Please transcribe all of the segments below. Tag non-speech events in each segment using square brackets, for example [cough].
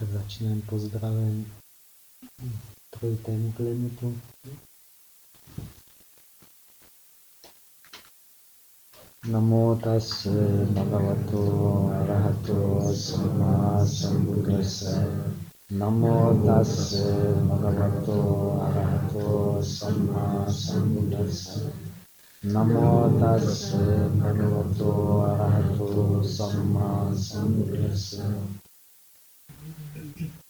Začneme pozdravem trojitému klinitu. Namo tase bhagavato arahato samma sambuddhassa. Namo tase bhagavato arahato samma sambuddhassa. Namo tase bhagavato arahato samma sambuddhassa.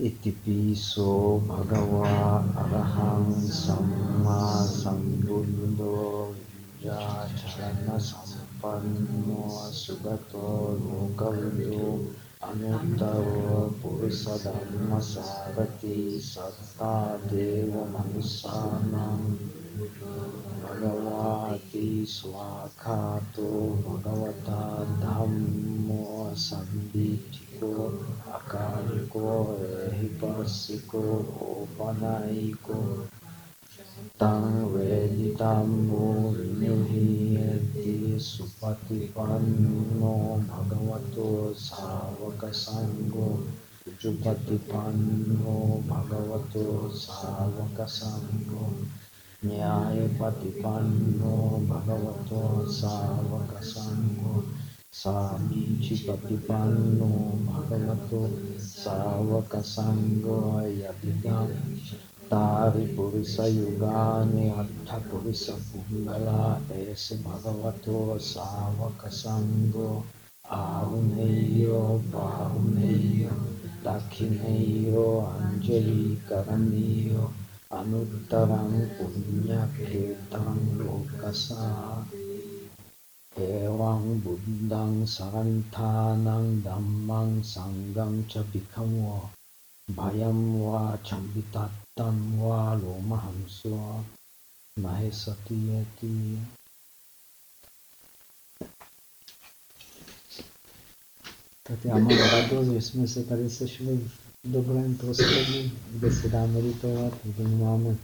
ඉතිපිසෝ භගවා අරහං සම්මා සම්බුද්ධෝ විජාචරණ සම්පන්නෝ සුගතෝ ලෝකවිදෝ අනුත්තරෝ පුරුස ධම්ම සාරති සත්තා දේව මනුස්සානම් භගවාති ස්වාඛාතෝ භගවතා ධම්මෝ සම්බිච්ච को आकार को हिपस्सिको ओपनाइको तं वेदितां मूर्निहीयति सुपतिपन्नो भगवतो सावकसङ्गो जुपतिपन्नो भगवतो सावकसङ्गो न्यायपतिपन्नो भगवतो सावकसङ्गो साक्षिपतिपन्नो भगवतो सावकसङ्गो यदिदं तारिपुरुषयुगानि अर्धपुरुषकुण्डला एष भगवतो सावकसङ्गो आहुनेयो बाहुनेयो, दक्षिणेयो अञ्जलिकरणीयो, अनुत्तरं पुण्यकीर्तनं लोकसा Ewang Buddhang Sarantanang Dhammang Sanghang Chabikhamwa Bhayam Va Chambitattam Va Lomahamsva Mahesatiyati Tak já mám radost, že jsme se tady sešli v dobrém prostředí, kde se dá meditovat, kde nemáme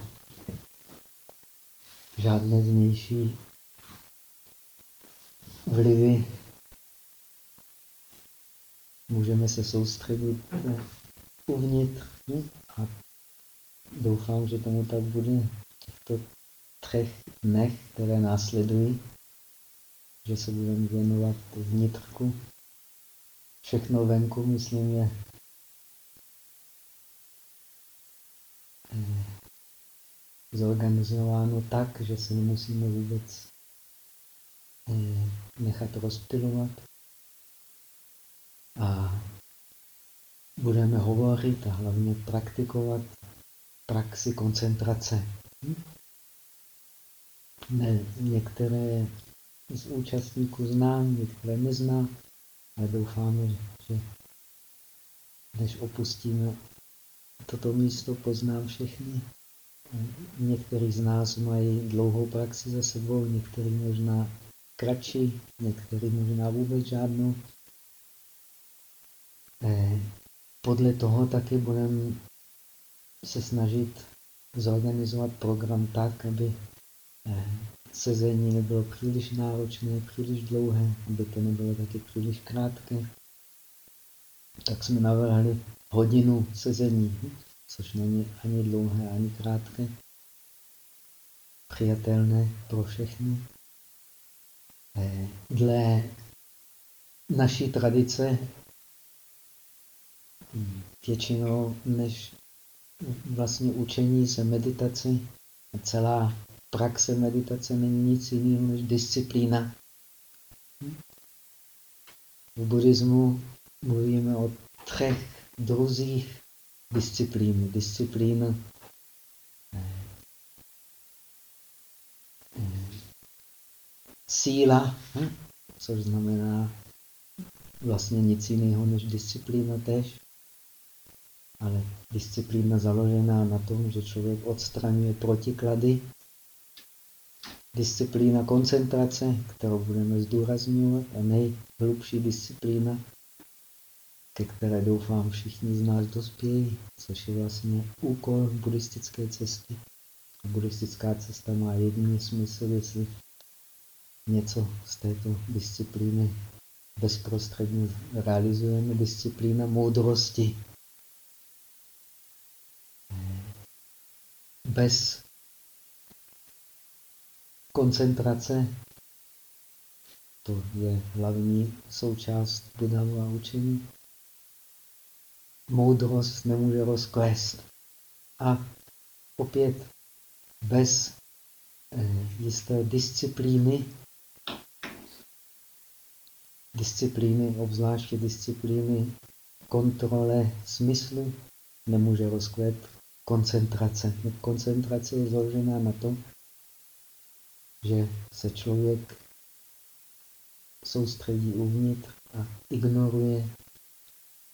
žádné vnější vlivy. Můžeme se soustředit uvnitř a doufám, že tomu tak bude v těchto třech dnech, které následují, že se budeme věnovat vnitřku. Všechno venku, myslím, je zorganizováno tak, že se nemusíme vůbec nechat rozptilovat. A budeme hovořit a hlavně praktikovat praxi koncentrace. Ne, některé z účastníků znám, některé neznám, ale doufáme, že než opustíme toto místo, poznám všechny. Někteří z nás mají dlouhou praxi za sebou, někteří možná kratší, někteří možná vůbec žádnou. Podle toho taky budeme se snažit zorganizovat program tak, aby sezení nebylo příliš náročné, příliš dlouhé, aby to nebylo taky příliš krátké. Tak jsme navrhli hodinu sezení, což není ani dlouhé, ani krátké. Přijatelné pro všechny. Dle naší tradice většinou než vlastně učení se meditaci a celá praxe meditace není nic jiného než disciplína. V buddhismu mluvíme o třech druzích disciplíny. Disciplína síla, což znamená vlastně nic jiného než disciplína tež, ale disciplína založená na tom, že člověk odstraňuje protiklady. Disciplína koncentrace, kterou budeme zdůrazňovat, a nejhlubší disciplína, ke které doufám všichni z nás dospějí, což je vlastně úkol buddhistické cesty. A buddhistická cesta má jediný smysl, jestli něco z této disciplíny bezprostředně realizujeme, disciplína moudrosti. Bez koncentrace, to je hlavní součást Budhova učení, moudrost nemůže rozklést. A opět bez eh, jisté disciplíny disciplíny, obzvláště disciplíny kontrole smyslu, nemůže rozkvět koncentrace. Koncentrace je založená na tom, že se člověk soustředí uvnitř a ignoruje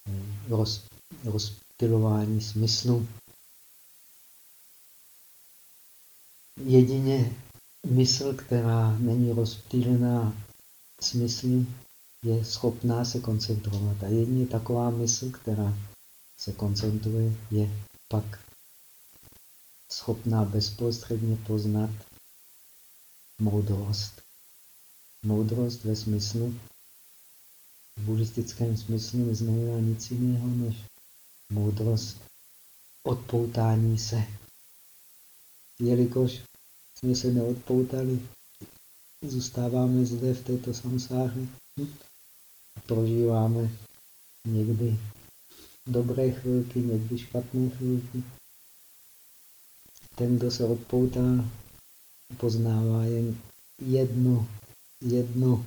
eh, roz, rozptilování smyslu. Jedině mysl, která není rozptýlená smysly, je schopná se koncentrovat. A jedině taková mysl, která se koncentruje, je pak schopná bezprostředně poznat moudrost. Moudrost ve smyslu, v buddhistickém smyslu neznamená nic jiného než moudrost odpoutání se. Jelikož jsme se neodpoutali, zůstáváme zde v této samsáře prožíváme někdy dobré chvilky, někdy špatné chvilky. Ten, kdo se odpoutá, poznává jen jednu, jednu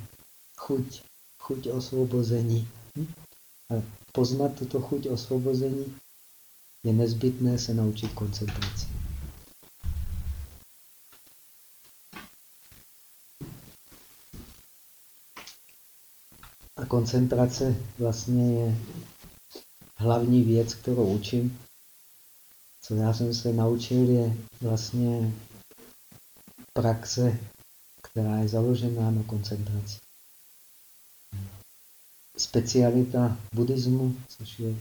chuť, chuť osvobození. A poznat tuto chuť osvobození je nezbytné se naučit koncentraci. A koncentrace vlastně je hlavní věc, kterou učím. Co já jsem se naučil, je vlastně praxe, která je založená na koncentraci. Specialita buddhismu, což je,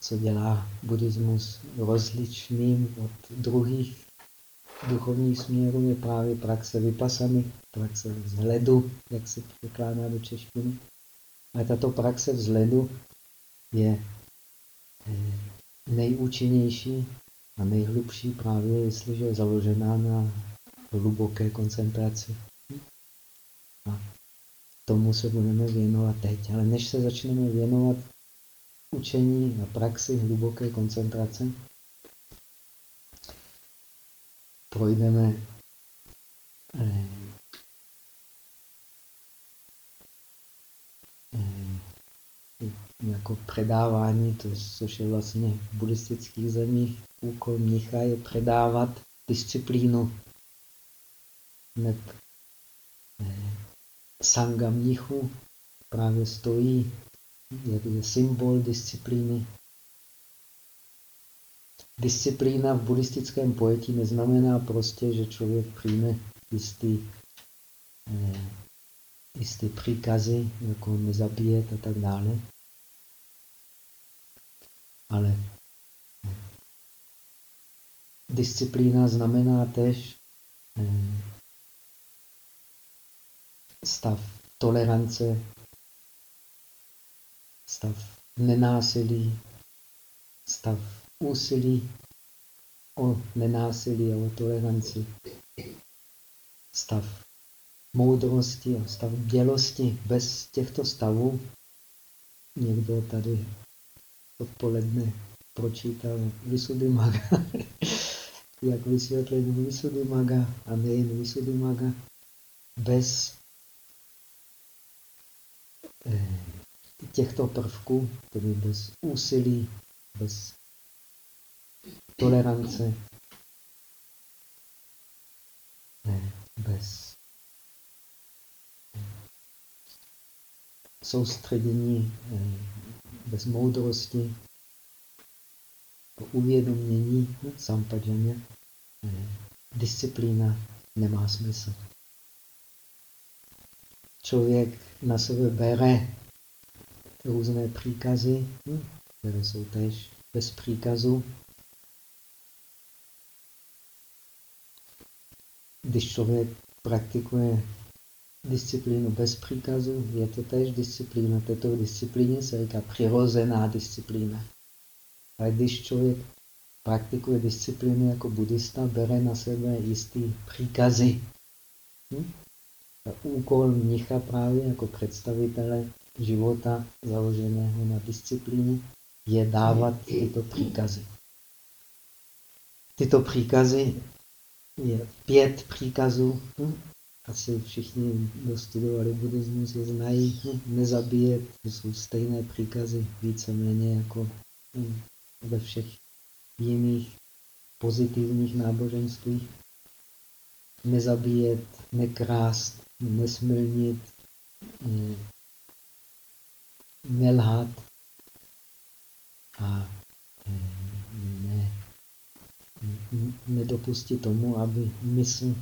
co dělá buddhismus rozličným od druhých duchovních směrů, je právě praxe vypasany, praxe vzhledu, jak se překládá do češtiny. Ale tato praxe vzhledu je eh, nejúčinnější a nejhlubší právě, jestliže je založená na hluboké koncentraci. A tomu se budeme věnovat teď. Ale než se začneme věnovat učení a praxi hluboké koncentrace, projdeme eh, jako předávání, to, což je vlastně v buddhistických zemích úkol mnicha je předávat disciplínu. Hned eh, sanga mnichu právě stojí, jak je symbol disciplíny. Disciplína v buddhistickém pojetí neznamená prostě, že člověk přijme jistý, eh, příkazy, jako nezabíjet a tak dále. Ale disciplína znamená tež eh, stav tolerance, stav nenásilí, stav úsilí o nenásilí a o toleranci, stav moudrosti a stav bělosti. Bez těchto stavů. Někdo tady odpoledne pročítal Maga, [laughs] jak vysvětlení Maga a nejen Maga, bez eh, těchto prvků, tedy bez úsilí, bez tolerance, ne, bez soustředění eh, bez moudrosti, uvědomění, sampajaně, eh, disciplína nemá smysl. Člověk na sebe bere různé příkazy, hm, které jsou tež bez příkazu. Když člověk praktikuje disciplínu bez příkazu, je to též disciplína. Této disciplíně se říká přirozená disciplína. Ale když člověk praktikuje disciplíny jako buddhista, bere na sebe jistý příkazy. Hm? úkol mnicha právě jako představitele života založeného na disciplíně je dávat tyto příkazy. Tyto příkazy je pět příkazů. Hm? Asi všichni, kdo studovali buddhismus, je znají. Hm? Nezabíjet, to jsou stejné příkazy, víceméně jako hm, ve všech jiných pozitivních náboženstvích. Nezabíjet, nekrást, nesmilnit, nelhat a nedopustit tomu, aby mysl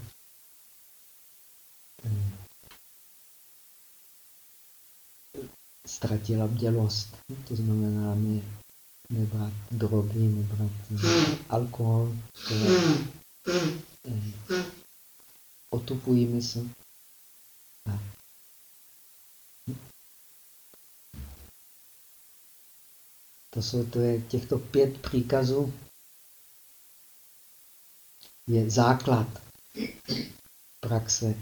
ztratila bdělost. To znamená ne, nebrat drogy, nebrat alkohol, které otupují mysl. To jsou to je, těchto pět příkazů je základ praxe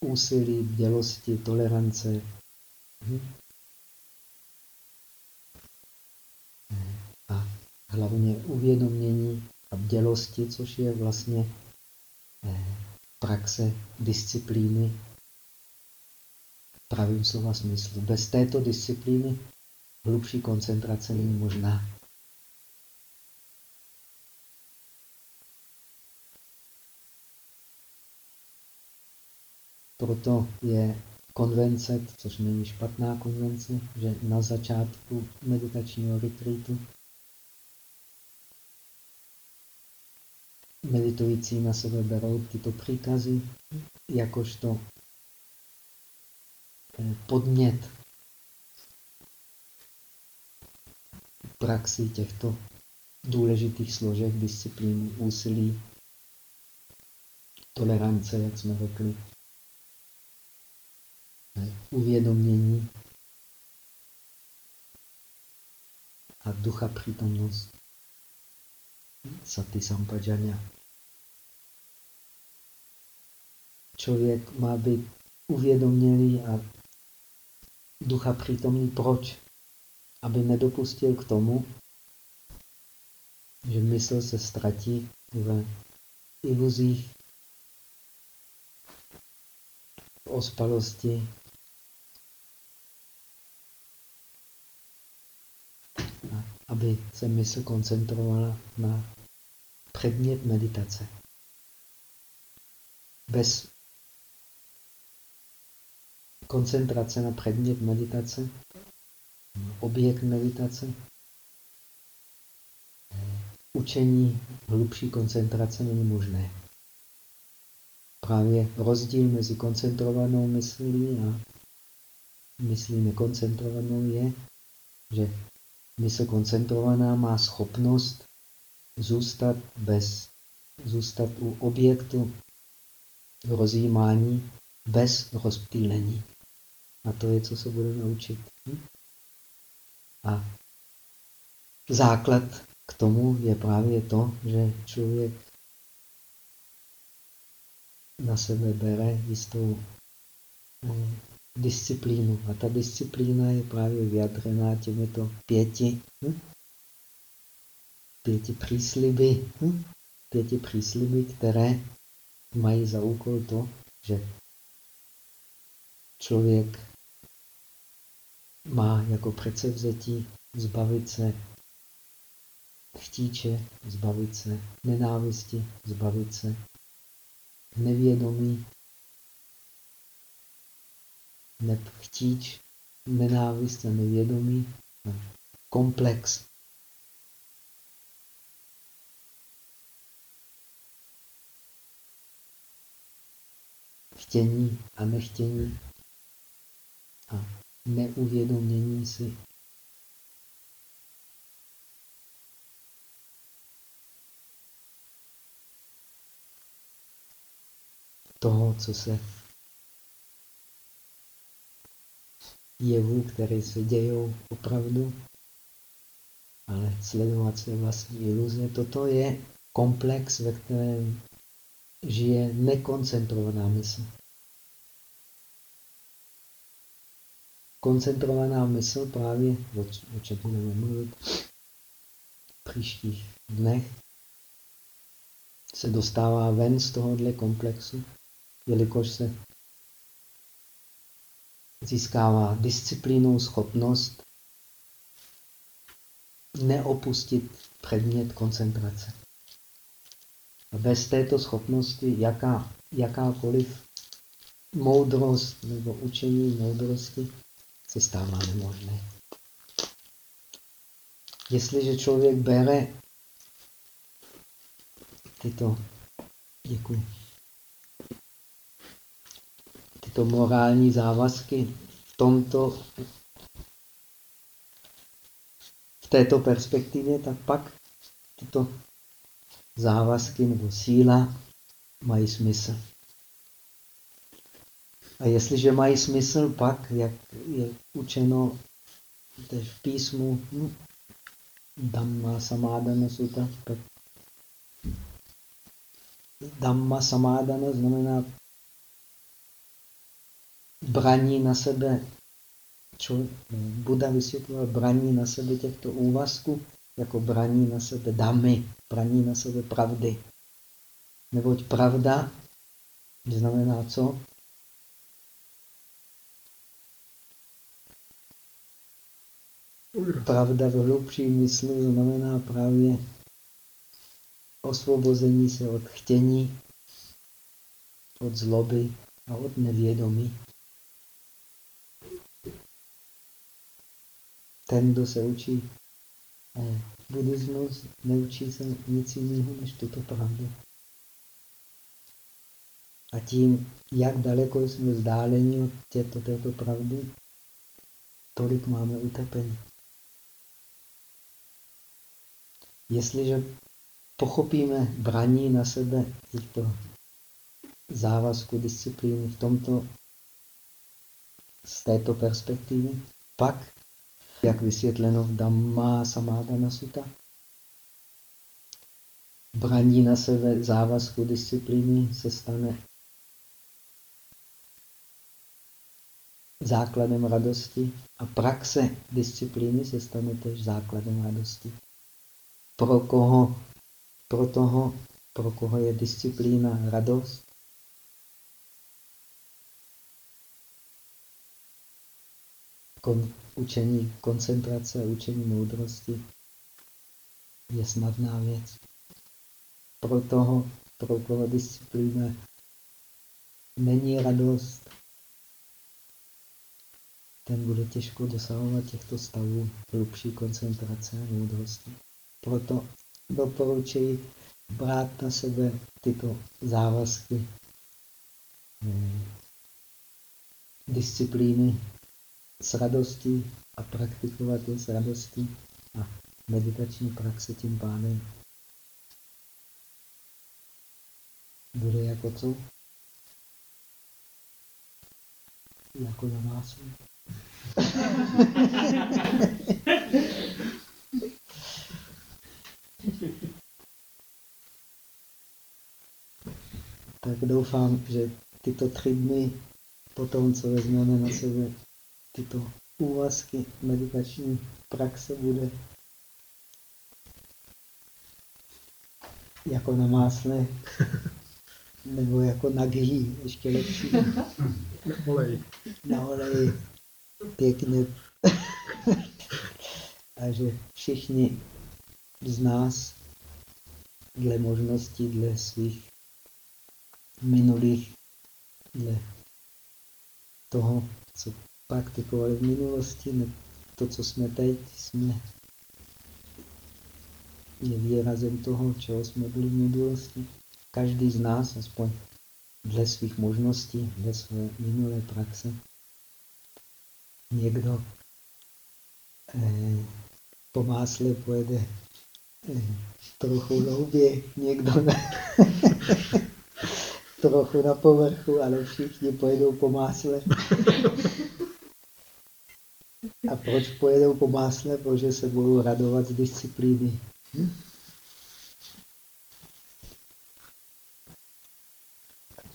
úsilí, bdělosti, tolerance. Hm? A hlavně uvědomění a bdělosti, což je vlastně eh, praxe disciplíny pravým slova smyslu. Bez této disciplíny hlubší koncentrace není možná. Proto je konvence, což není špatná konvence, že na začátku meditačního retreatu meditující na sebe berou tyto příkazy jakožto eh, podnět praxi těchto důležitých složek disciplín, úsilí, tolerance, jak jsme řekli, uvědomění a ducha přítomnost. Sati sampajanya. Člověk má být uvědomělý a ducha přítomný. Proč? Aby nedopustil k tomu, že mysl se ztratí v iluzích, v ospalosti, aby se mysl koncentrovala na předmět meditace. Bez koncentrace na předmět meditace, objekt meditace, učení hlubší koncentrace není možné. Právě rozdíl mezi koncentrovanou myslí a myslí nekoncentrovanou je, že mysl koncentrovaná má schopnost zůstat bez, zůstat u objektu rozjímání bez rozptýlení. A to je, co se budeme učit. A základ k tomu je právě to, že člověk na sebe bere jistou hm, disciplínu. A ta disciplína je právě vyjadřená těmito pěti, hm? pěti přísliby, hm? pěti přísliby, které mají za úkol to, že člověk má jako předsevzetí zbavit se chtíče, zbavit se nenávisti, zbavit se nevědomí, neb chtíč, nenávist a nevědomí, komplex. Chtění a nechtění a neuvědomění si. toho, co se jevů, které se dějou opravdu. ale sledovat své vlastní iluze. Toto je komplex, ve kterém žije nekoncentrovaná mysl. Koncentrovaná mysl právě, o čem budeme mluvit v příštích dnech, se dostává ven z tohohle komplexu, jelikož se získává disciplínu, schopnost neopustit předmět koncentrace. Bez této schopnosti jaká, jakákoliv moudrost nebo učení moudrosti se stává nemožné. Jestliže člověk bere tyto, děkuji, tyto morální závazky v tomto, v této perspektivě, tak pak tyto závazky nebo síla mají smysl. A jestliže mají smysl, pak, jak je učeno v písmu hm, Dhamma Samádana Sutta, Dhamma Samádana znamená braní na sebe, čo Buda vysvětloval braní na sebe těchto úvazků, jako braní na sebe damy, braní na sebe pravdy. Neboť pravda znamená co? Pravda v hlubší mysli znamená právě osvobození se od chtění, od zloby a od nevědomí. Ten, kdo se učí eh, buddhismus, neučí se nic jiného než tuto pravdu. A tím, jak daleko jsme vzdáleni od této, této pravdy, tolik máme utrpení. Jestliže pochopíme braní na sebe těchto závazku disciplíny v tomto, z této perspektivy, pak, jak vysvětleno v Dhamma Samádana Sutta, braní na sebe závazku disciplíny se stane základem radosti a praxe disciplíny se stane tež základem radosti. Pro koho, pro toho, pro koho je disciplína radost, kon, učení koncentrace učení moudrosti je snadná věc. Pro toho, pro koho disciplína není radost, ten bude těžko dosahovat těchto stavů hlubší koncentrace a moudrosti. Proto doporučuji brát na sebe tyto závazky hmm, disciplíny s radostí a praktikovat je s radostí a meditační praxe tím pádem bude jako co? Jako na nás. tak doufám, že tyto tři dny, po tom, co vezmeme na sebe tyto úvazky meditační praxe, bude jako na másle, [laughs] nebo jako na ghee, ještě lepší. Na oleji. Na oleji. Pěkně. [laughs] A že všichni z nás dle možností, dle svých minulých, dle toho, co praktikovali v minulosti, ne to, co jsme teď, jsme je výrazem toho, čeho jsme byli v minulosti. Každý z nás, aspoň dle svých možností, dle své minulé praxe, někdo eh, po másle pojede eh, trochu hlouběji, někdo ne. [laughs] trochu na povrchu, ale všichni pojedou po másle. Proč pojedou po másle? Protože se budou radovat z disciplíny. Hm?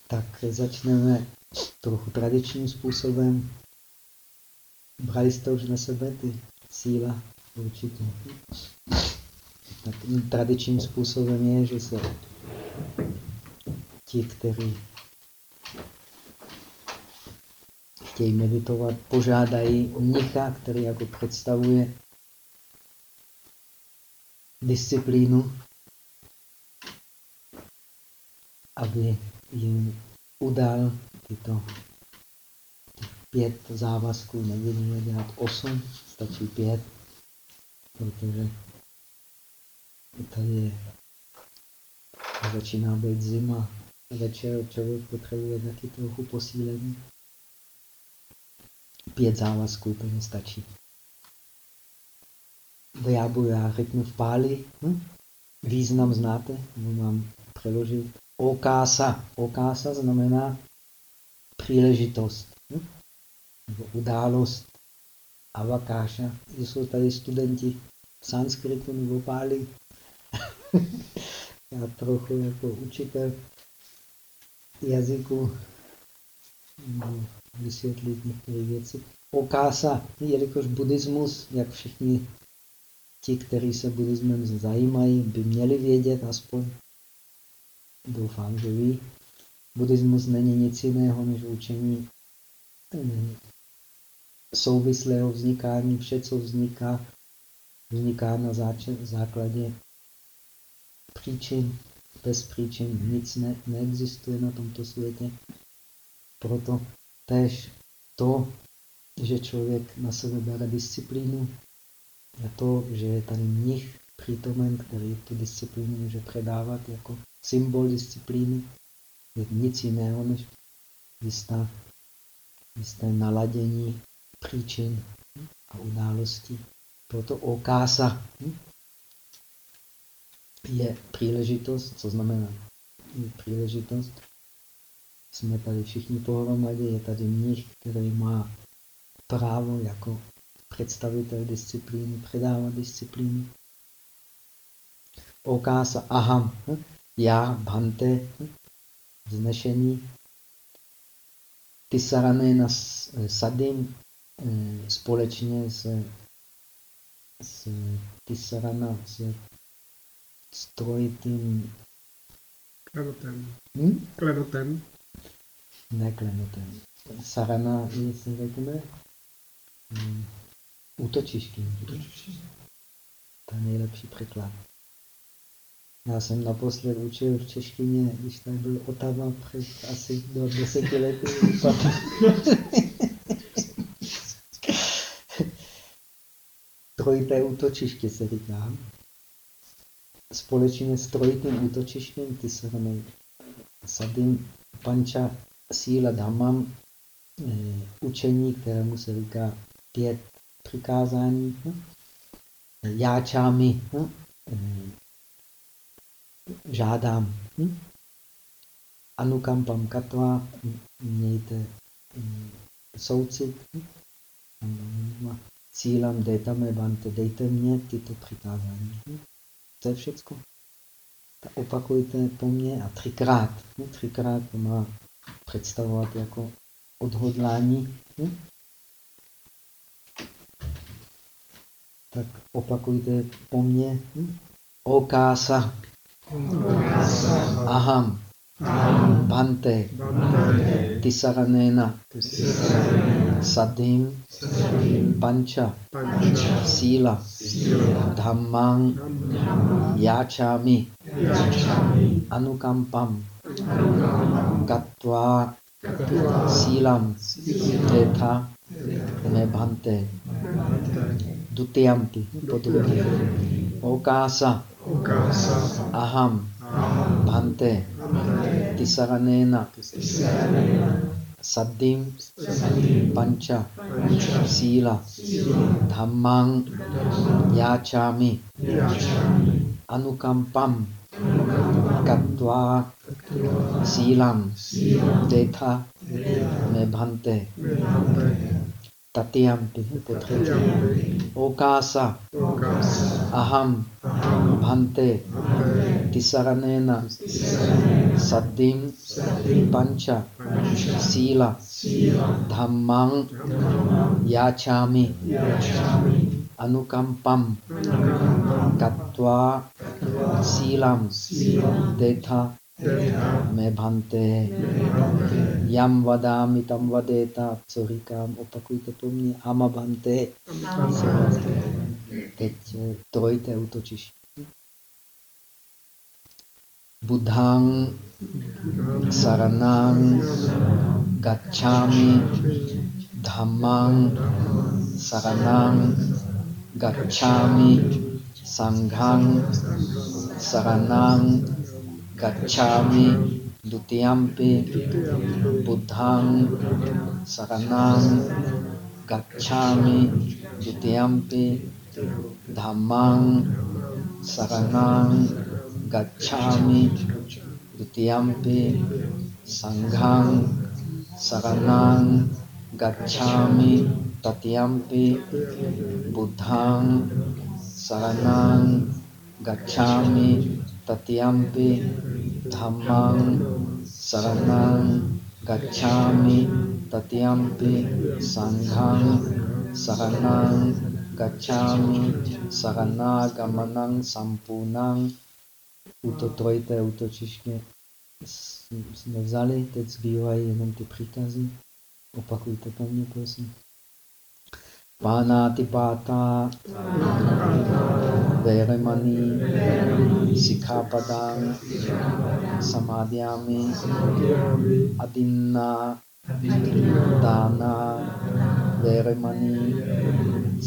Tak začneme trochu tradičním způsobem. Brali jste už na sebe ty síla určitě. Tak tradičním způsobem je, že se ti, kteří chtějí meditovat, požádají mnicha, který jako představuje disciplínu, aby jim udal tyto pět závazků, nevidíme dělat osm, stačí pět, protože tady začíná být zima, večer člověk potřebuje taky trochu posílení. Pět závazků to stačí. Budu, já řeknu v páli, hm? význam znáte, mám přeložit. Okása. Okása znamená příležitost. Hm? Nebo událost. Avakáša. Jsou tady studenti sanskritu nebo páli. [laughs] Já trochu jako učitel jazyku vysvětlit některé věci. Okása, jelikož buddhismus, jak všichni ti, kteří se buddhismem zajímají, by měli vědět aspoň, doufám, že ví, buddhismus není nic jiného než učení eh, souvislého vznikání. Vše, co vzniká, vzniká na základě příčin. Bez příčin nic ne, neexistuje na tomto světě. Proto tež to, že člověk na sebe bere disciplínu, a to, že je tady mnich přítomen, který tu disciplínu může předávat jako symbol disciplíny, je nic jiného než jistá, jisté naladění příčin a událostí. Proto okása je příležitost, co znamená je příležitost. Jsme tady všichni pohromadě, je tady mnich, který má právo jako představitel disciplíny předávat disciplínu. Okása aham, hm, já, bhante, vznešení. Tisarané sadim eh, společně s, s Tisarana, s strojitým... Klenotem. Hm? Klenotem. Ne klenotem. Sarana je, se řekne, hm, útočiště. To je nejlepší překlad. Já jsem naposled učil v češtině, když tam byl Otava před asi do deseti lety. [laughs] Trojité útočiště se říká. Společně s trojitým útočištěm ty se Sadim Panča Síla Dhammam eh, učení, kterému se říká pět přikázání. Hm? Jáčámi hm? Eh, žádám. Hm? Anukampam katva, mějte soucit. Cílem me bante, dejte mě tyto přikázání. To je. Tak opakujte po mně a třikrát. Třikrát to má představovat jako odhodlání. Hm? Tak opakujte po mně. Hm? Okása. Aham. Bante. Tisaranena. Sadim. Pancha. Sila. Dhammang. Yachami. Anukampam. Gatva. Silam. Tetha. Me bhante. Dutiyampi. Okasa. Aham. Bhante. Tisaranena. Saddim. Pancha. Sila. Dhammang. Yachami. Anukampam. Katva. Silam. Tetha. Me bhante. Tatyampi, po třetí. Yampi. Okasa, Okas. aham, Aham. bhante, Bhante. tisaranena, saddhim, pancha, Pancha. Katva, silam, detha, me bhante. Yam vadami tam vadeta, co říkám, opakujte po mně, ama bhante. Teď trojité útočiště. Buddhang saranang gacchami dhammang saranang gacchami sanghang saranang gacchami dutiyampi buddhang saranang gacchami dutiyampi dhammang saranang gacchami dutiyampi sanghang saranang gacchami tatyampi buddhang saranang gacchami tatyampi dhammang saranang gacchami tatyampi sanghang saranang gacchami saranagamanang sampunang to trojité útočiště s- jsme vzali, teď zbývají jenom ty příkazy. Opakujte to mě, prosím. පානාතිපාතා වේරමණී සිකාපදාං සමාධයාමි අදින්නා දානා වේරමණී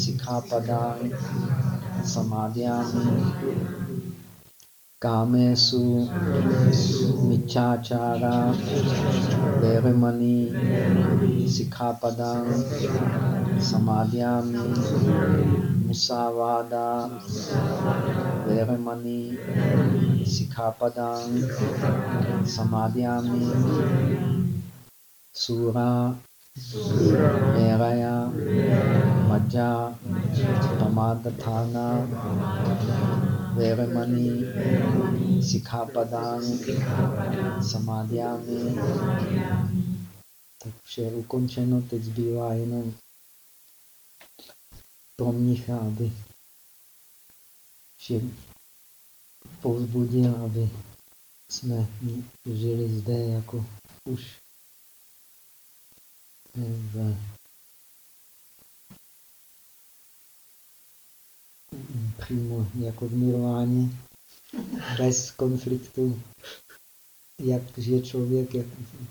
සිකාපදාං සමාධයාමි कामेशु मिच्छाचारा वैरमणि शिखापद समाध्यामि मुसावादा वैरमणि शिखापद समाध्यामि सूरा मेराया मज्जा प्रमादथाना Pamadatthana, Véremaní, Sikhapadang, Samadhyami. Tak vše je ukončeno, teď zbývá jenom pro mnicha, aby všem povzbudil, aby jsme žili zde jako už v přímo jako v nirváně, bez konfliktu, jak žije člověk jak,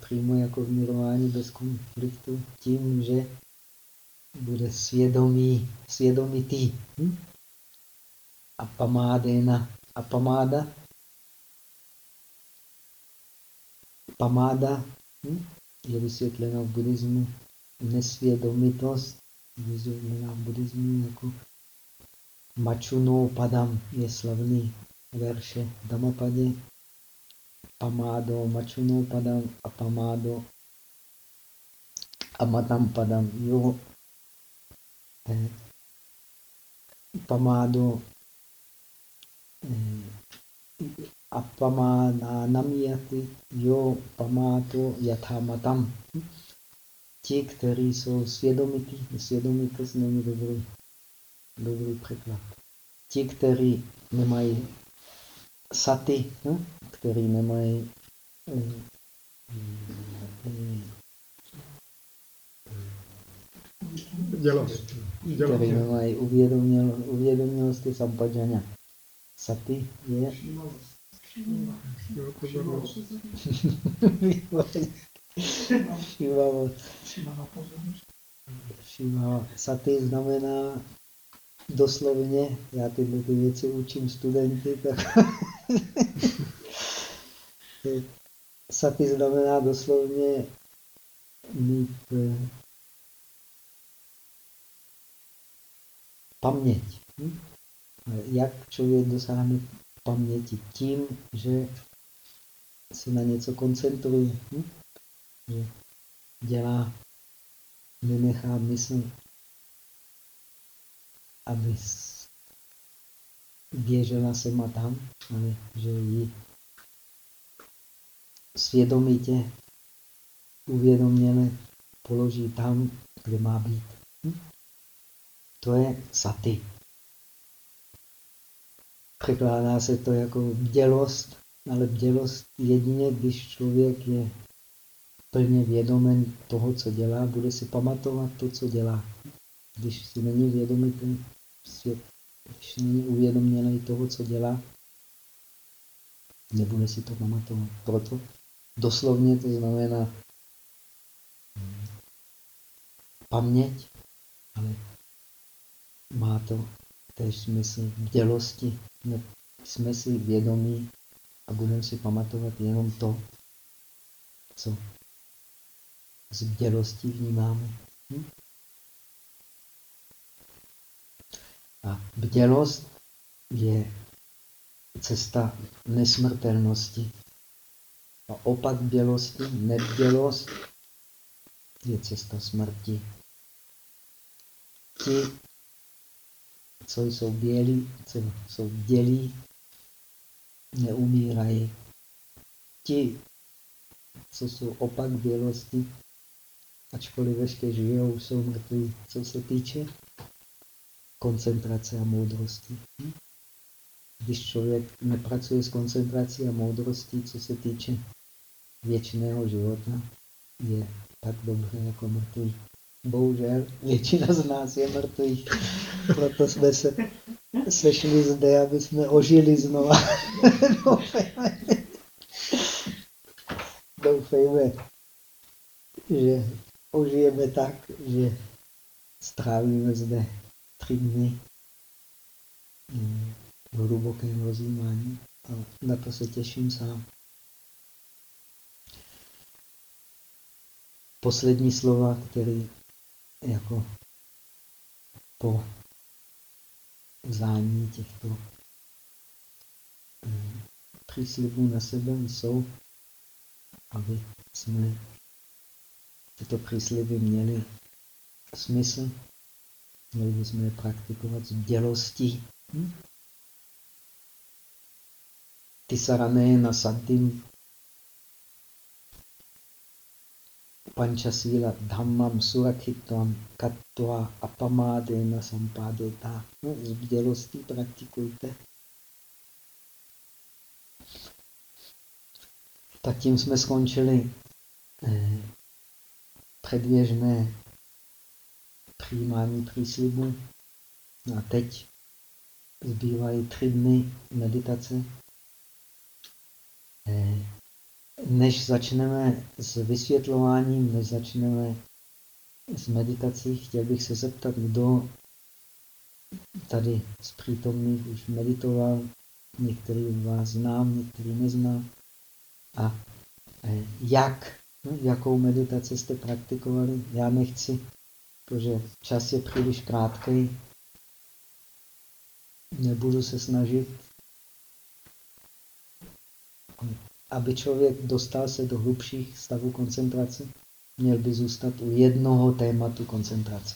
přímo jako v nirváně, bez konfliktu, tím, že bude svědomí, svědomitý. Hm? A pamádena. A pamáda? Pamáda hm? je vysvětlena v buddhismu. Nesvědomitost je v buddhismu jako Mačuno padam je slavný verše v Dhammapadě. Pamádo, Mačuno padam a pamádo amatam padam. Jo, eh, pamádo eh, jo památo yathamatam. Ti, kteří jsou svědomití, svědomitost není dobrý, dobrý překlad. Ti, kteří nemají saty, hm? kteří nemají eh, eh, Dělovit. který nemají uvědoměl, uvědomělosti sampažaňa. Saty je No, pozornost. Šivava. Šivava. Saty znamená doslovně, já tyhle ty věci učím studenty, tak [laughs] saty znamená doslovně mít eh, paměť. Hm? Jak člověk dosáhne paměti? Tím, že se na něco koncentruje. Hm? Že dělá, nenechá mysl aby běžela sem a tam, ale že ji svědomitě uvědoměle položí tam, kde má být. Hm? To je saty. Překládá se to jako bdělost, ale bdělost jedině, když člověk je plně vědomen toho, co dělá, bude si pamatovat to, co dělá. Když si není vědomý když není uvědoměný toho, co dělá, nebude si to pamatovat. Proto doslovně to znamená paměť, ale má to též smysl bdělosti. Jsme si vědomí a budeme si pamatovat jenom to, co z bdělostí vnímáme. Hm? A bdělost je cesta nesmrtelnosti. A opak bělosti, nebdělost, je cesta smrti. Ti, co jsou bělí, co jsou bdělí, neumírají. Ti, co jsou opak bělosti, ačkoliv ještě žijou, jsou mrtví. Co se týče koncentrace a moudrosti. Když člověk nepracuje s koncentrací a moudrostí, co se týče věčného života, je tak dobře jako mrtvý. Bohužel většina z nás je mrtvých, proto jsme se sešli zde, aby jsme ožili znova. [laughs] doufejme, že ožijeme tak, že strávíme zde tři dny v hlubokém rozjímání a na to se těším sám. Poslední slova, které jako po vzání těchto hm, příslibů na sebe jsou, aby jsme tyto přísliby měli smysl, měli bychom je praktikovat s dělostí. Hm? Ty sarané na saddím panchasila dhammam surakitvam katva apamadena sampadeta. No, s bdělostí praktikujte. Tak tím jsme skončili eh, předběžné přijímání příslibu. No a teď zbývají tři dny meditace. Eh, než začneme s vysvětlováním, než začneme s meditací, chtěl bych se zeptat, kdo tady z přítomných už meditoval, některý vás znám, některý neznám. A eh, jak, no, jakou meditaci jste praktikovali? Já nechci, protože čas je příliš krátký, nebudu se snažit aby člověk dostal se do hlubších stavů koncentrace, měl by zůstat u jednoho tématu koncentrace.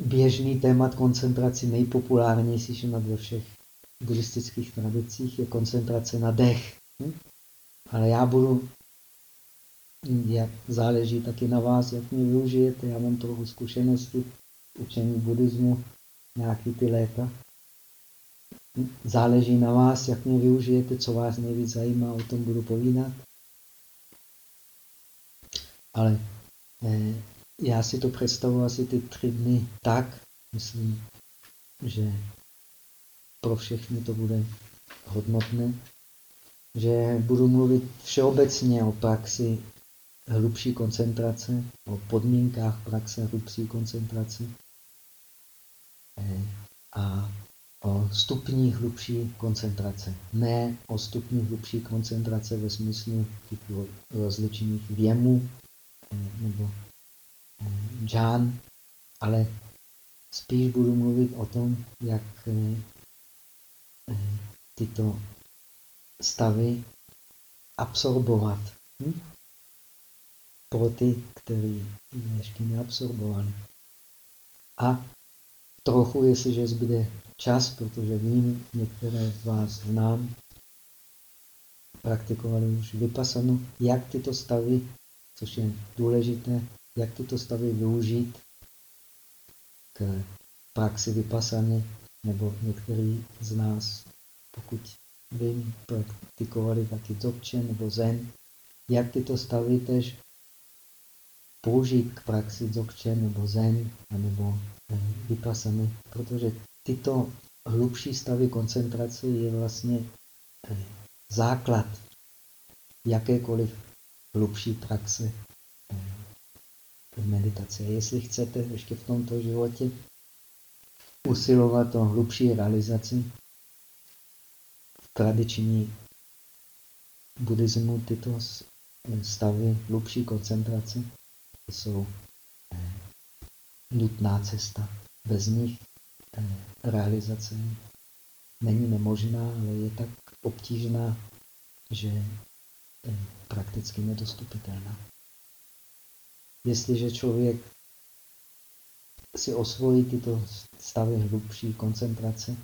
Běžný témat koncentrace, nejpopulárnější nad ve všech buddhistických tradicích, je koncentrace na dech. Hm? Ale já budu, jak záleží taky na vás, jak mě využijete. Já mám trochu zkušenosti učení buddhismu nějaký ty léta. Záleží na vás, jak mě využijete, co vás nejvíc zajímá, o tom budu povídat. Ale eh, já si to představuji asi ty tři dny tak, myslím, že pro všechny to bude hodnotné, že budu mluvit všeobecně o praxi hlubší koncentrace, o podmínkách praxe hlubší koncentrace eh, a o stupních hlubší koncentrace. Ne o stupních hlubší koncentrace ve smyslu typu rozličných věmů eh, nebo eh, džán, ale spíš budu mluvit o tom, jak eh, tyto stavy absorbovat. Hm? Pro ty, kteří ještě neabsorbovali. A trochu, jestliže zbyde čas, protože vím, některé z vás znám, praktikovali už vypasanu, jak tyto stavy, což je důležité, jak tyto stavy využít k praxi vypasany, nebo některý z nás, pokud vím, praktikovali taky dzogče nebo zen, jak tyto stavy tež použít k praxi dzogče nebo zen, nebo eh, vypasany, protože tyto hlubší stavy koncentrace je vlastně eh, základ jakékoliv hlubší praxe eh, meditaci. A jestli chcete ještě v tomto životě usilovat o hlubší realizaci, v tradiční buddhismu tyto stavy hlubší koncentrace jsou eh, nutná cesta. Bez nich eh, realizace není nemožná, ale je tak obtížná, že eh, prakticky nedostupitelná. Jestliže člověk si osvojí tyto stavy hlubší koncentrace,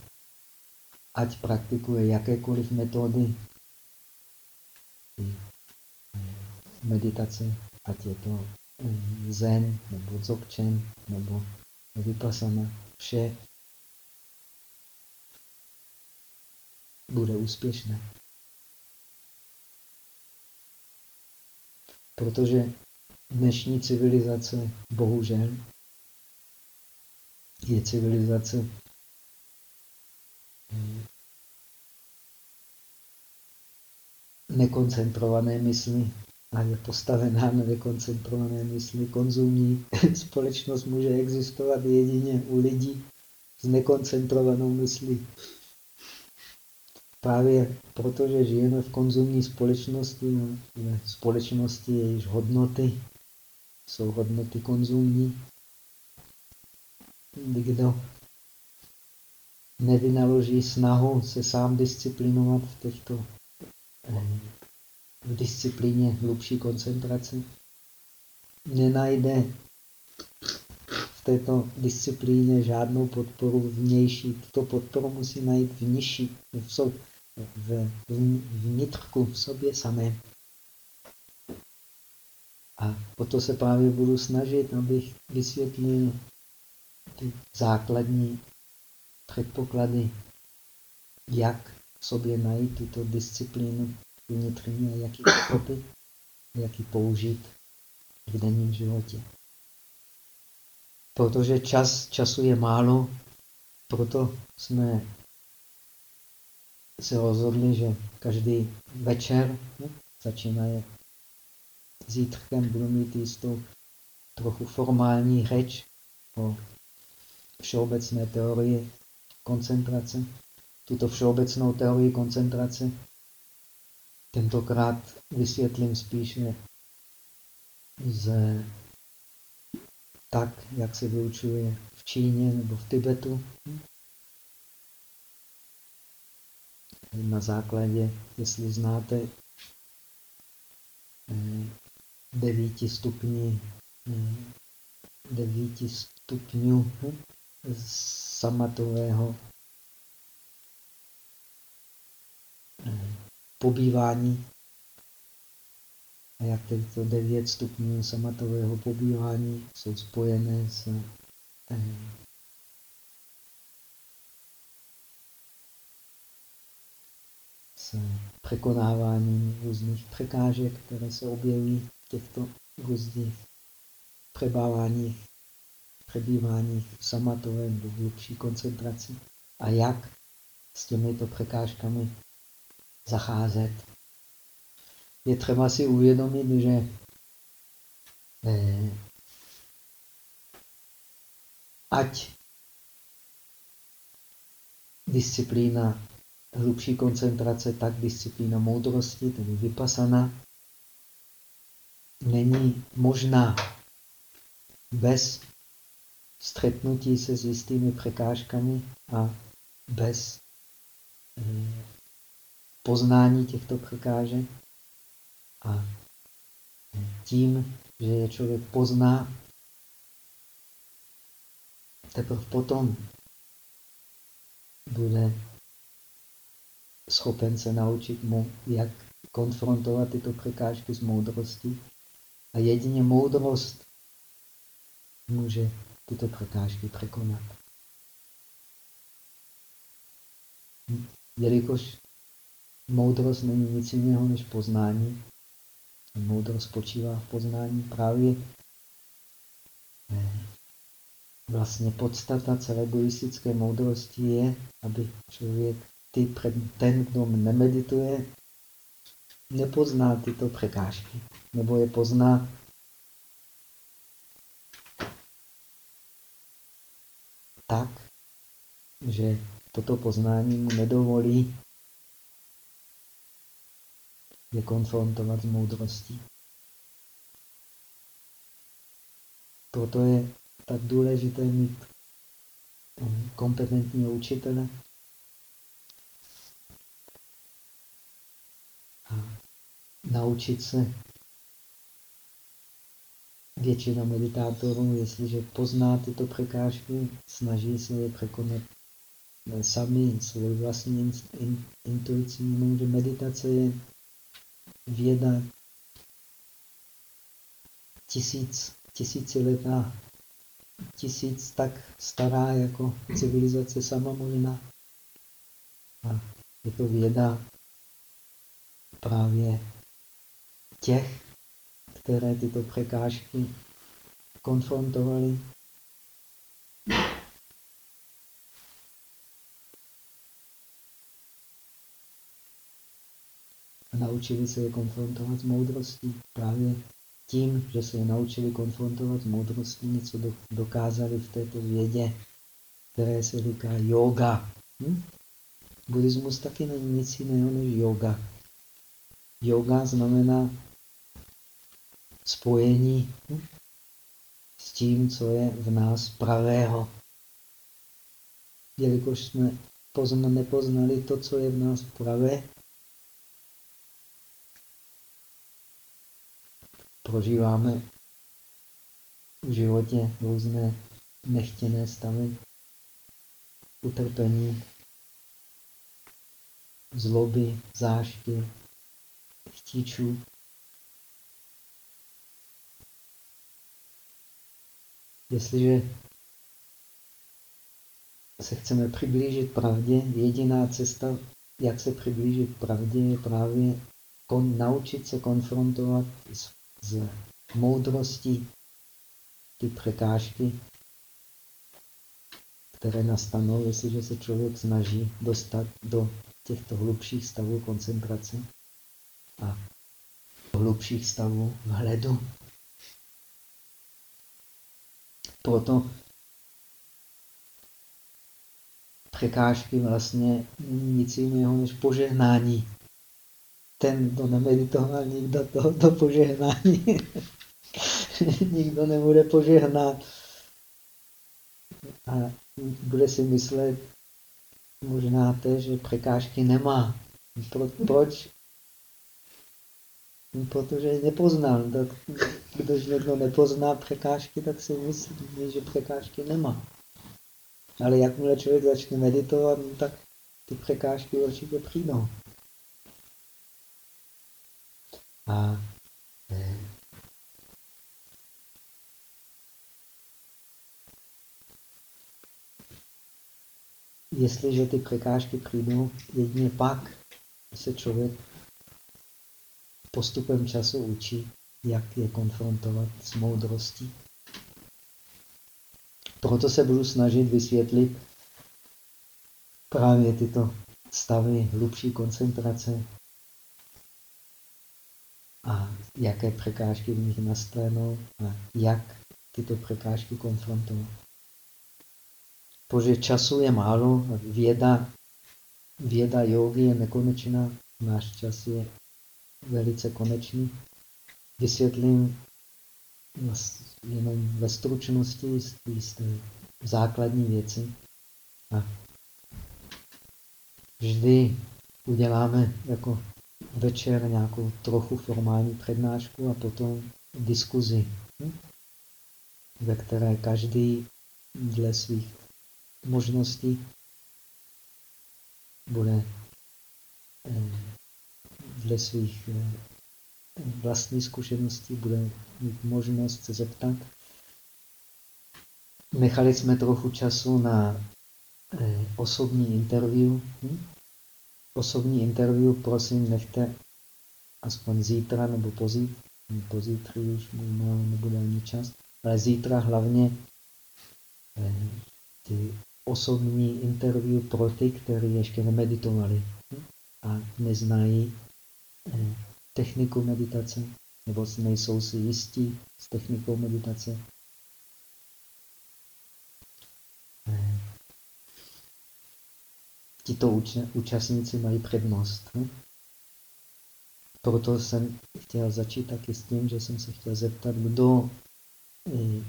ať praktikuje jakékoliv metody meditace, ať je to zen, nebo dzogchen, nebo vypasana, vše bude úspěšné. Protože dnešní civilizace, bohužel, je civilizace nekoncentrované mysli a je postavená na nekoncentrované mysli. Konzumní [laughs] společnost může existovat jedině u lidí s nekoncentrovanou myslí. Právě protože žijeme v konzumní společnosti, no, společnosti jejíž hodnoty jsou hodnoty konzumní, kdo nevynaloží snahu se sám disciplinovat v těchto v disciplíně hlubší koncentrace, nenajde v této disciplíně žádnou podporu vnější. Tuto podporu musí najít v nižší, v, so, v, v vnitřku, v sobě samém. A o to se právě budu snažit, abych vysvětlil ty základní předpoklady, jak v sobě najít tuto disciplínu vnitřní a jak ji pochopit, jak ji použít v denním životě. Protože čas, času je málo, proto jsme se rozhodli, že každý večer, no, začínaje zítřkem, budu mít jistou trochu formální řeč o všeobecné teorii koncentrace. Tuto všeobecnou teorii koncentrace tentokrát vysvětlím spíše z tak, jak se vyučuje v Číně nebo v Tibetu. Na základě, jestli znáte eh, devíti stupní, eh, devíti stupňů samatového eh, pobývání. A jak těchto devět stupňů samatového pobývání jsou spojené s, eh, s překonáváním různých překážek, které se objeví v těchto různých přebáváních, přebýváních v samatovém do hlubší koncentraci a jak s těmito překážkami zacházet. Je třeba si uvědomit, že eh, ať disciplína hlubší koncentrace, tak disciplína moudrosti, tedy vypasana, není možná bez střetnutí se s jistými překážkami a bez eh, poznání těchto překážek a tím, že je člověk pozná, teprve potom bude schopen se naučit mu, jak konfrontovat tyto překážky s moudrostí. A jedině moudrost může tyto překážky překonat. Jelikož moudrost není nic jiného než poznání, moudrost spočívá v poznání právě vlastně podstata celé buddhistické moudrosti je, aby člověk, ty, ten, kdo nemedituje, nepozná tyto překážky, nebo je pozná tak, že toto poznání mu nedovolí je konfrontovat s moudrostí. Proto je tak důležité mít kompetentního učitele. A naučit se většina meditátorů, jestliže pozná tyto překážky, snaží se je překonat sami svou vlastní intuicí, že meditace je věda tisíc, tisíciletá, tisíc tak stará jako civilizace sama možná. A je to věda právě těch, které tyto překážky konfrontovaly naučili se je konfrontovat s moudrostí. Právě tím, že se je naučili konfrontovat s moudrostí, něco dokázali v této vědě, které se říká yoga. Hm? Buddhismus taky není nic jiného než yoga. Yoga znamená spojení hm? s tím, co je v nás pravého. Jelikož jsme pozna, nepoznali to, co je v nás pravé, prožíváme v životě různé nechtěné stavy, utrpení, zloby, zášky, chtíčů. Jestliže se chceme přiblížit pravdě, jediná cesta, jak se přiblížit pravdě, je právě naučit se konfrontovat s z moudrosti ty překážky, které nastanou, jestliže se člověk snaží dostat do těchto hlubších stavů koncentrace a hlubších stavů vhledu. Proto překážky vlastně nic jiného než požehnání ten, kdo nemeditoval, nikdo to, to požehnání. [laughs] nikdo nebude požehnat. A bude si myslet možná to, že překážky nemá. Pro, proč? Protože nepoznal. Tak, když někdo nepozná překážky, tak si myslí, že překážky nemá. Ale jakmile člověk začne meditovat, tak ty překážky určitě přijdou. A eh, jestliže ty překážky přijdou, jedině pak se člověk postupem času učí, jak je konfrontovat s moudrostí. Proto se budu snažit vysvětlit právě tyto stavy hlubší koncentrace, a jaké překážky nich nastanou a jak tyto překážky konfrontovat. Protože času je málo, věda, věda jogy je nekonečná, náš čas je velice konečný. Vysvětlím jenom ve stručnosti jisté základní věci. A vždy uděláme jako večer nějakou trochu formální přednášku a potom diskuzi, hm? ve které každý dle svých možností bude eh, dle svých eh, vlastní zkušeností bude mít možnost se zeptat. Nechali jsme trochu času na eh, osobní interview. Hm? Osobní interview, prosím, nechte aspoň zítra nebo pozítří, pozítří už možná nebude ani čas, ale zítra hlavně ty osobní interview pro ty, kteří ještě nemeditovali a neznají eh, techniku meditace, nebo nejsou si jistí s technikou meditace. Tito účastníci mají přednost. Proto jsem chtěl začít taky s tím, že jsem se chtěl zeptat, kdo eh,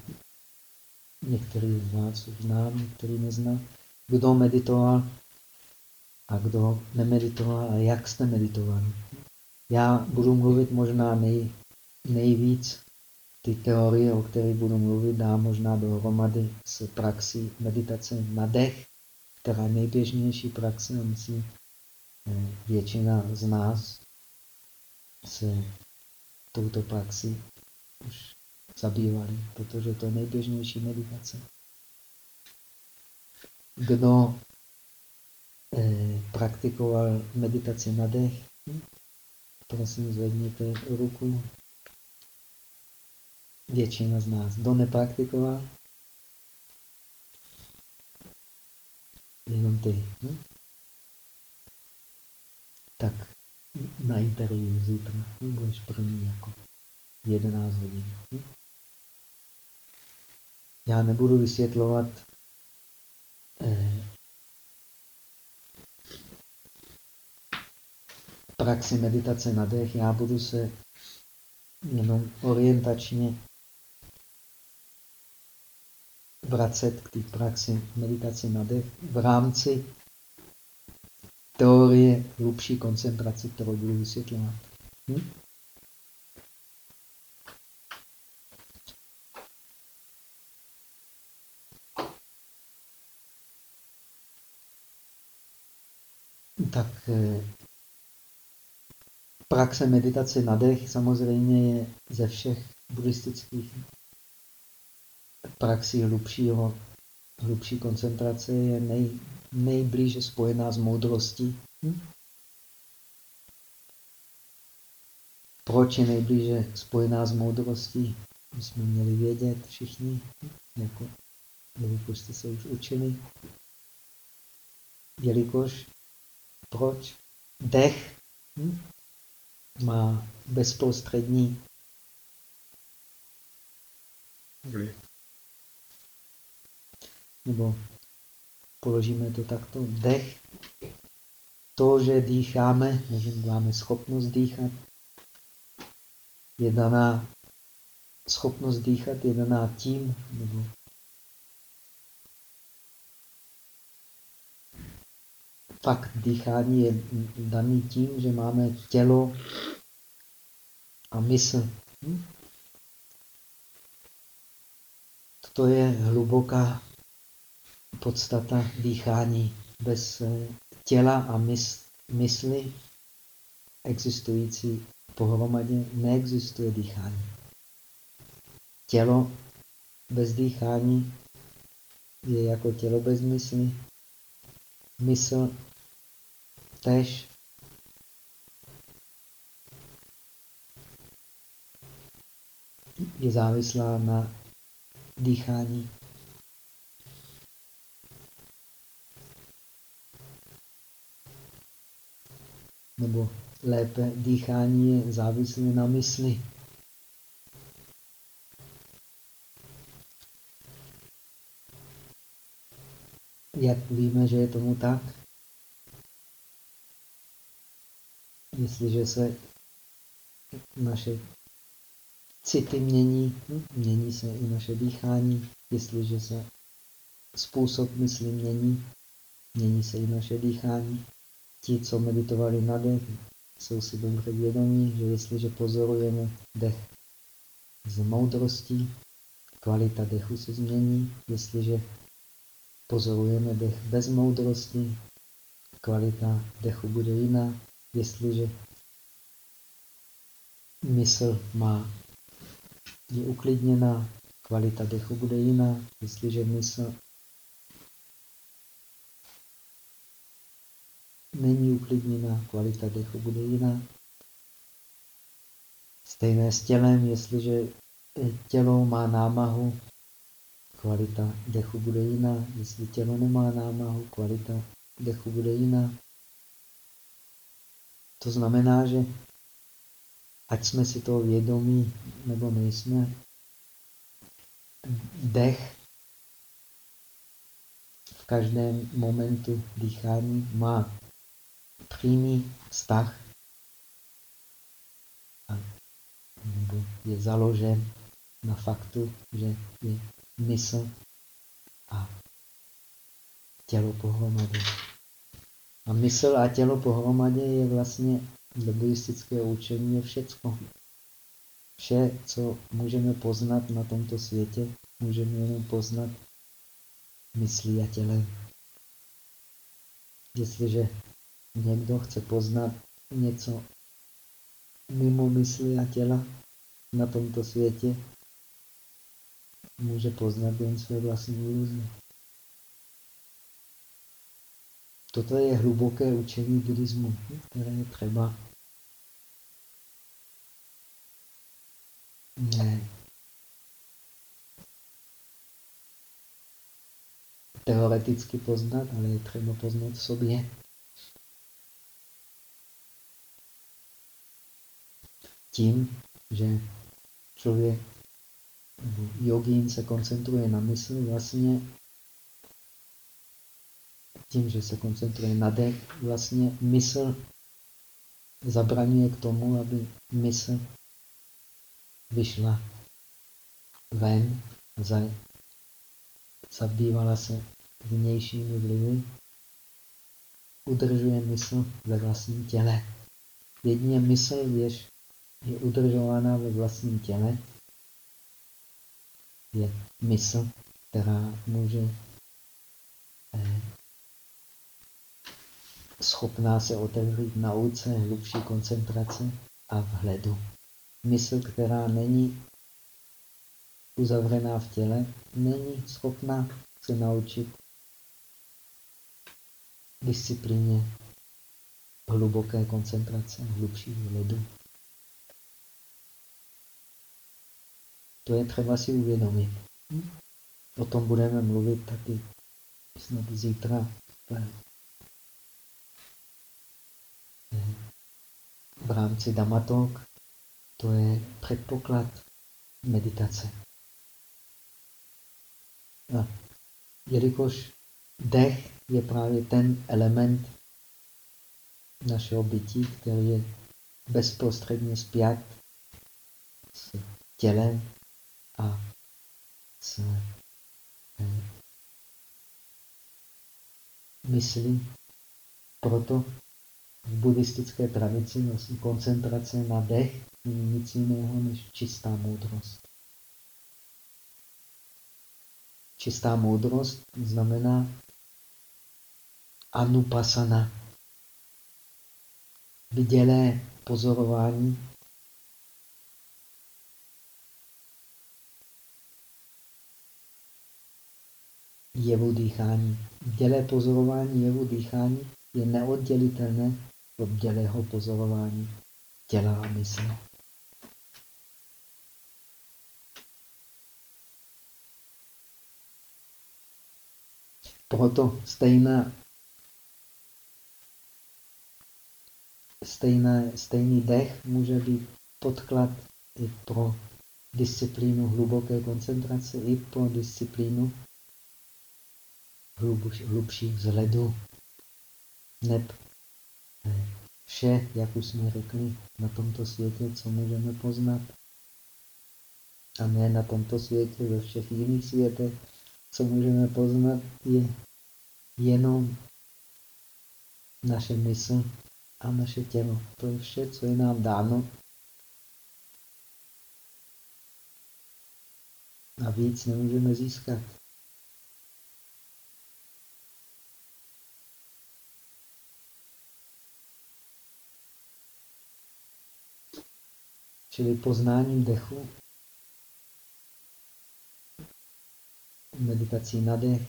Některý z vás už znám, některý nezná. Kdo meditoval a kdo nemeditoval a jak jste meditovali. Já budu mluvit možná nej, nejvíc ty teorie, o kterých budu mluvit, dá možná dohromady s praxí meditace na dech, která nejběžnější praxe a myslím, eh, většina z nás se touto praxi už zabývali, protože to je nejběžnější meditace. Kdo eh, praktikoval meditaci na dech, prosím zvedněte ruku. Většina z nás. Kdo nepraktikoval, jenom ty. Hm? Tak na interview zítra budeš první jako 11 hodin. Hm? Já nebudu vysvětlovat eh, praxi meditace na dech, já budu se jenom orientačně vracet k té praxi meditace na dech v rámci teorie hlubší koncentrace, kterou budu vysvětlovat. Hm? tak eh, praxe meditace na dech samozřejmě je ze všech buddhistických praxí hlubšího, hlubší koncentrace je nej, nejblíže spojená s moudrostí. Hm? Proč je nejblíže spojená s moudrostí? My jsme měli vědět všichni, jako, nebo jste se už učili. Jelikož proč? Dech hm, má bezprostřední nebo položíme to takto, dech, to, že dýcháme, že máme schopnost dýchat, je daná schopnost dýchat je daná tím, nebo fakt dýchání je daný tím, že máme tělo a mysl. Hm? To je hluboká podstata dýchání. Bez eh, těla a mysli existující pohromadě neexistuje dýchání. Tělo bez dýchání je jako tělo bez mysli. Mysl tež je závislá na dýchání. Nebo lépe dýchání je závislé na mysli. Jak víme, že je tomu tak? Jestliže se naše city mění, mění se i naše dýchání. Jestliže se způsob mysli mění, mění se i naše dýchání. Ti, co meditovali na dech, jsou si dobře vědomí, že jestliže pozorujeme dech z moudrostí, kvalita dechu se změní. Jestliže pozorujeme dech bez moudrosti, kvalita dechu bude jiná. Jestliže mysl má, je uklidněná, kvalita dechu bude jiná. Jestliže mysl není uklidněná, kvalita dechu bude jiná. Stejné s tělem, jestliže tělo má námahu, kvalita dechu bude jiná. Jestli tělo nemá námahu, kvalita dechu bude jiná. To znamená, že ať jsme si toho vědomí nebo nejsme, dech v každém momentu dýchání má přímý vztah nebo je založen na faktu, že je mysl a tělo pohromadě. A mysl a tělo pohromadě je vlastně do buddhistického učení je všecko. Vše, co můžeme poznat na tomto světě, můžeme jenom poznat myslí a tělem. Jestliže někdo chce poznat něco mimo mysli a těla na tomto světě, může poznat jen své vlastní iluze. Toto je hluboké učení buddhismu, které je třeba ne, teoreticky poznat, ale je třeba poznat v sobě. Tím, že člověk jogín se koncentruje na mysl, vlastně tím, že se koncentruje na dech, vlastně mysl zabraňuje k tomu, aby mysl vyšla ven, zabývala se vnějšími vlivy, udržuje mysl ve vlastním těle. Jedině mysl, jež je udržována ve vlastním těle, je mysl, která může eh, schopná se otevřít nauce, hlubší koncentrace a vhledu. Mysl, která není uzavřená v těle, není schopná se naučit disciplíně hluboké koncentrace, hlubší vhledu. To je třeba si uvědomit. O tom budeme mluvit taky snad zítra v rámci Damatok. To je předpoklad meditace. A jelikož dech je právě ten element našeho bytí, který je bezprostředně spjat s tělem, a s eh, myslí. Proto v buddhistické tradici vlastně koncentrace na dech není nic jiného než čistá moudrost. Čistá moudrost znamená anupasana, vidělé pozorování jevu dýchání. Dělé pozorování jevu dýchání je neoddělitelné od dělého pozorování těla a mysle. Proto stejná, stejné, stejný dech může být podklad i pro disciplínu hluboké koncentrace, i pro disciplínu hlubší vzhledu. Neb vše, jak už jsme řekli, na tomto světě, co můžeme poznat, a ne na tomto světě, ve všech jiných světech, co můžeme poznat, je jenom naše mysl a naše tělo. To je vše, co je nám dáno. A víc nemůžeme získat. Čili poznáním dechu, meditací na dech,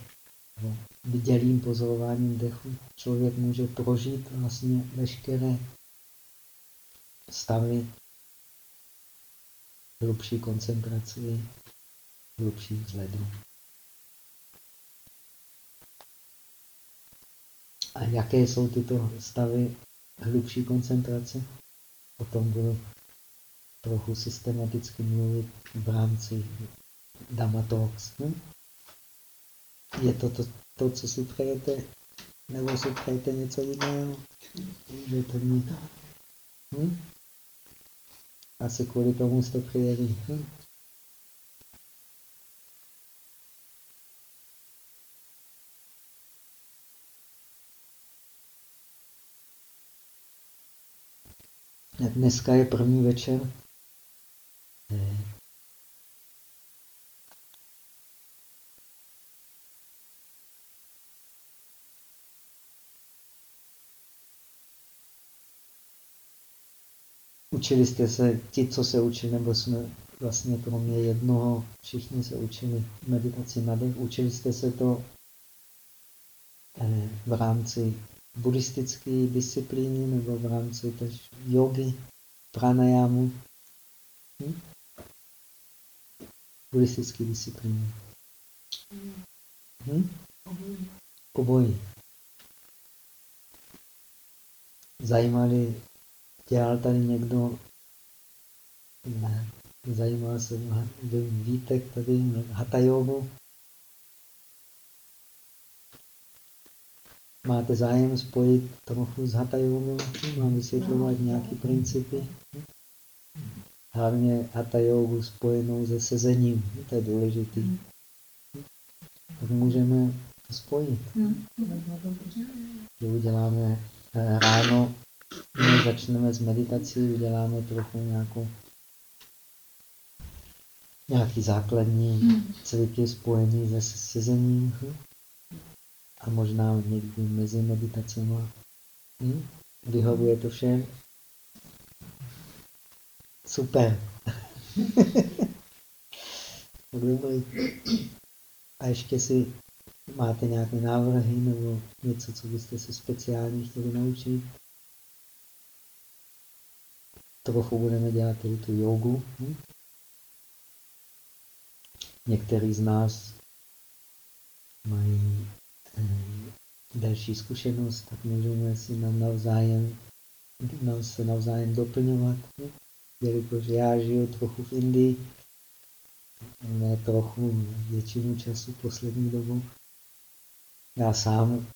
vidělým pozorováním dechu, člověk může prožít vlastně veškeré stavy hlubší koncentraci, hlubší vzhledu. A jaké jsou tyto stavy hlubší koncentrace? O tom budu trochu systematicky mluvit v rámci Talks. Hm? Je to, to to, co si přejete? Nebo si přejete něco jiného? Můžete mít. Hm? Asi kvůli tomu jste přijeli. Hm? Dneska je první večer. Učili jste se, ti, co se učili, nebo jsme vlastně kromě jednoho, všichni se učili meditaci na dech. Učili jste se to eh, v rámci buddhistické disciplíny nebo v rámci jogy, pranajámu. Hm? Buddhistické disciplíny. Hm? Obojí. Zajímali, dělal tady někdo, ne, zajímal se, Vítek tady, Hatha jogu. Máte zájem spojit trochu s Hatha jogou? Mám vysvětlovat nějaké principy? Hlavně Hatha jogu spojenou se sezením, to je důležité. Tak můžeme to spojit. Že uděláme eh, ráno my začneme s meditací, uděláme trochu nějakou, nějaký základní hmm. cviky spojený se sezením a možná někdy mezi meditacemi. Hm? Vyhovuje to všem? Super. [laughs] A ještě si máte nějaké návrhy nebo něco, co byste se speciálně chtěli naučit? trochu budeme dělat tady tu jogu. Hm? Některý z nás mají eh, další zkušenost, tak můžeme si nám navzájem, nám se navzájem doplňovat. Hm? Jelikož já žiju trochu v Indii, ne trochu, většinu času poslední dobu. Já sám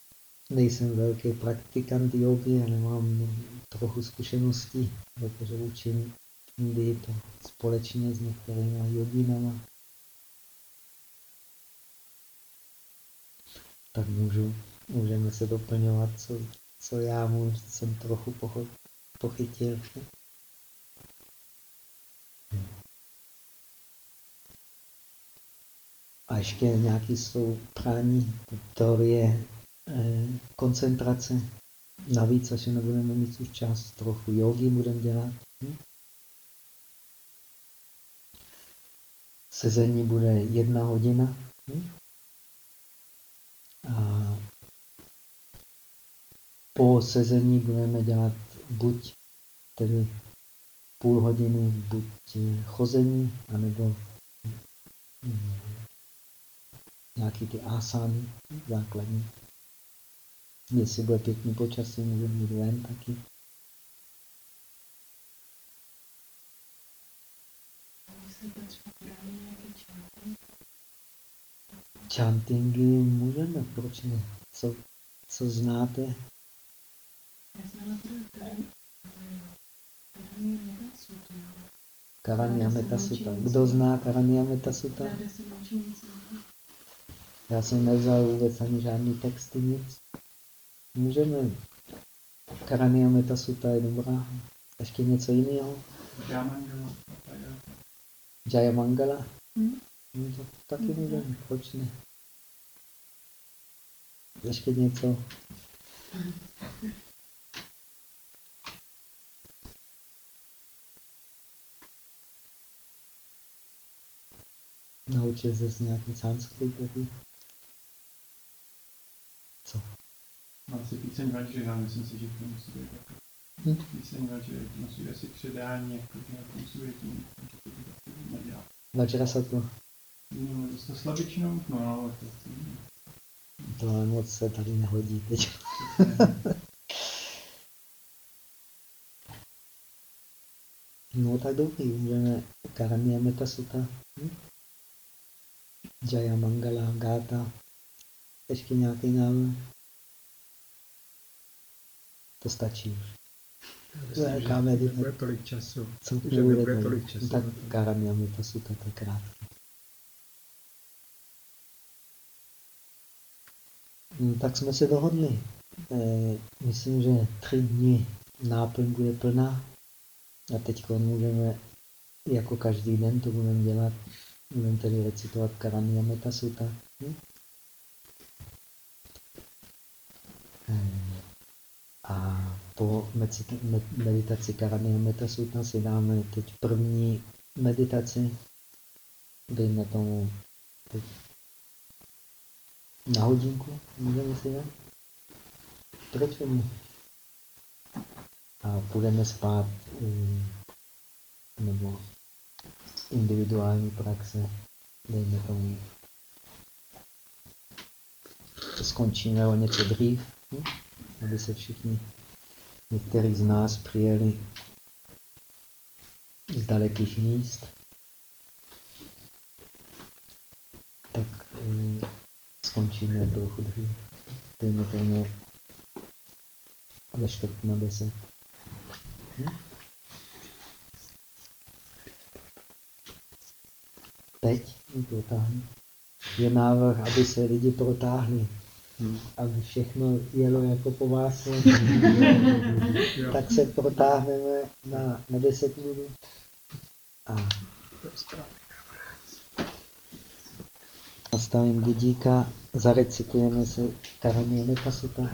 nejsem velký praktikant jogy, ale mám trochu zkušeností, protože učím Indii to společně s některými joginama. Tak můžu, můžeme se doplňovat, co, co já můžu, jsem trochu pochytil. A ještě nějaký prání, teorie eh, koncentrace. Navíc, až nebudeme mít už čas, trochu jogi budeme dělat. Hm? Sezení bude jedna hodina. Hm? A po sezení budeme dělat buď tedy půl hodiny, buď chození, anebo nějaký ty asány základní. Jestli bude pěkný počasí, můžeme mít ven taky. Chantingy můžeme, proč ne? Co, co znáte? Karanya Metasuta. Kdo zná Karanya Metasuta? Já jsem nevzal vůbec ani žádný texty, nic. Můžeme. Karania Metasuta je dobrá. Ještě něco jiného? Jayamangala. Jayamangala. Hmm? No to taky můžeme, proč ne? Ještě něco? Naučil ses nějaký sanskrit? Co? Mám si píseň Vajra, myslím si, že to musí být jako Hm? píseň Vajra, musí být asi předání, jako že to musí být tím, že to by taky nedělá. Vajrasattva. No, to to slabičnou, no, ale to, to, To moc se tady nehodí teď. to [laughs] No tak dobrý, můžeme Karania Metasuta. Hm? Jaya Mangala, Gata. Ještě nějaký návrh? To stačí už. Myslím, že Jaká meditace? nebude tolik času. Co Že nebude nebude tolik? času. Tak Karania Metasuta, to je krátké. No, tak jsme se dohodli. Eh, myslím, že tři dny náplň bude plná. A teď můžeme, jako každý den to budeme dělat, budeme tedy recitovat Karania Metasuta. Hm? Eh, A po meditaci Karania Metasuta si dáme teď první meditaci. Dejme tomu teď na hodinku, můžeme si dát? Proč? A půjdeme spát um, nebo individuální praxe, dejme tomu, skončíme o něco dřív? Aby se všichni, někteří z nás přijeli z dalekých míst, tak um, skončíme trochu dřív. Dejme tomu ve čtvrt na deset. Hm? Teď. Je návrh, aby se lidi protáhli. Aby všechno jelo jako po vás. [laughs] Tak se protáhneme na, na 10 minut. A nastavím budíka, zarecitujeme si Karania Metasuta.